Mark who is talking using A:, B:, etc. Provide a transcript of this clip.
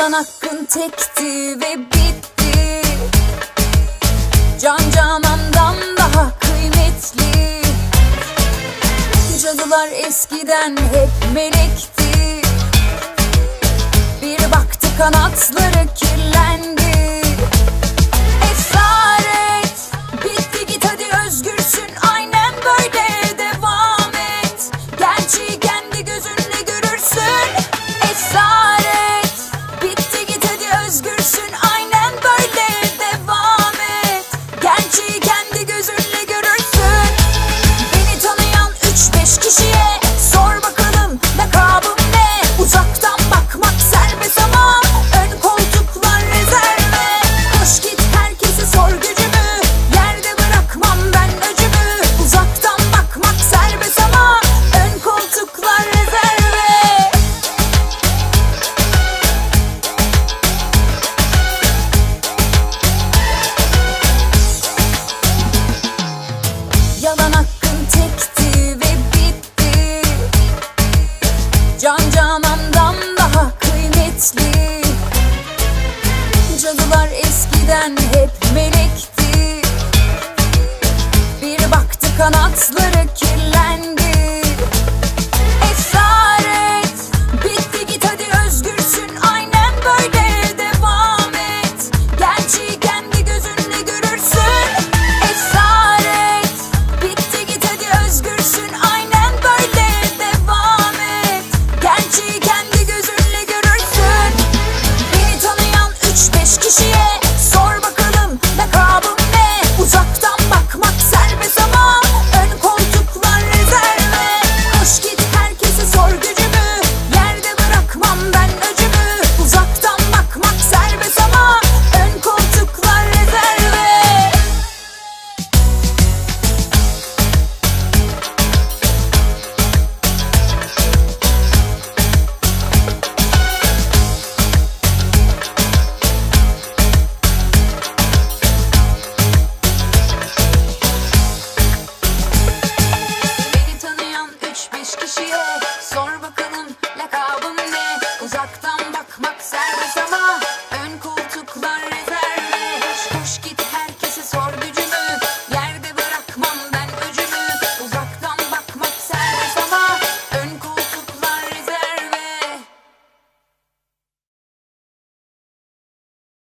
A: Alan hakkın tekti ve bitti. Can canandan daha kıymetli. Cadılar eskiden hep melekti. Bir baktı kanatları Max,